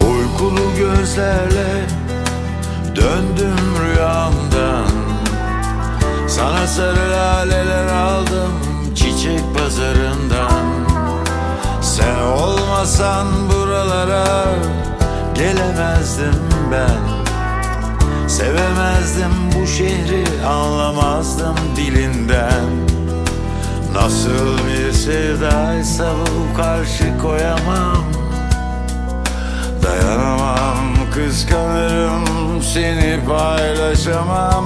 Uykulu gözlerle döndüm rüyamdan. Sana sarı laleler aldım çiçek pazarından. Sen olmasan buralara gelemezdim ben. Sevemezdim bu şehri anlamazdım dilinden. Nasıl bir sevdaysa bu karşı koyamam. Dayanamam kıskanırım seni paylaşamam.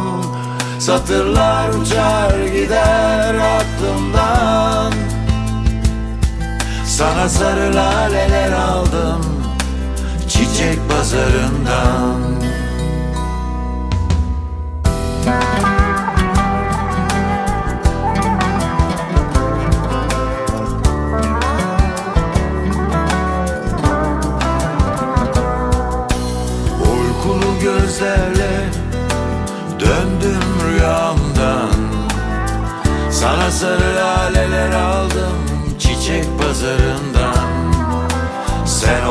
Satırlar uçar gider aklımdan. Sana sarı laleler aldım çiçek pazarından. Uykulu gözlerle döndüm rüyamdan. Sana sarı laleler aldım çiçek pazarından. Sen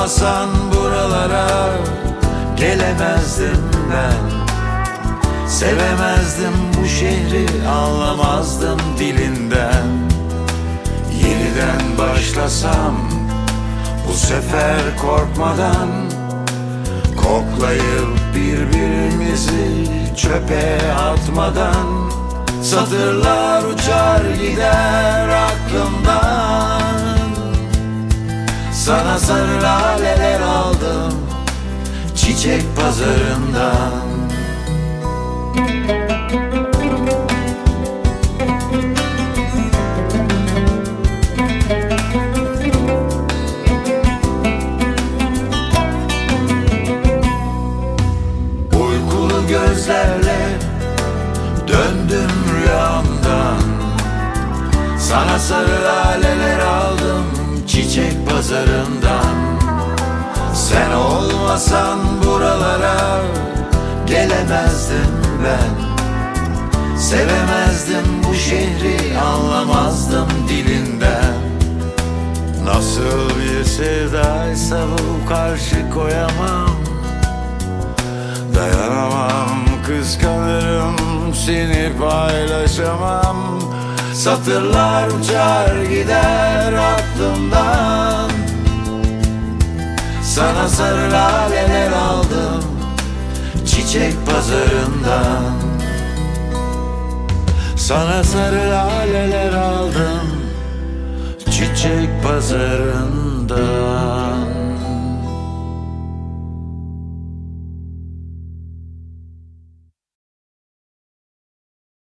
olmasan buralara gelemezdim ben. Sevemezdim bu şehri anlamazdım dilinden. Yeniden başlasam bu sefer korkmadan Koklayıp birbirimizi çöpe atmadan. Satırlar uçar gider Sana sarı laleler aldım çiçek pazarından. Uykulu gözlerle döndüm rüyamdan. Sana sarı laleler çiçek pazarından. Sen olmasan buralara gelemezdim ben. Sevemezdim bu şehri anlamazdım dilinden. Nasıl bir sevdaysa bu karşı koyamam. Dayanamam kıskanırım seni paylaşamam. Satırlar uçar gider aklımdan Sana sarı laleler aldım çiçek pazarından. Sana sarı laleler aldım çiçek pazarından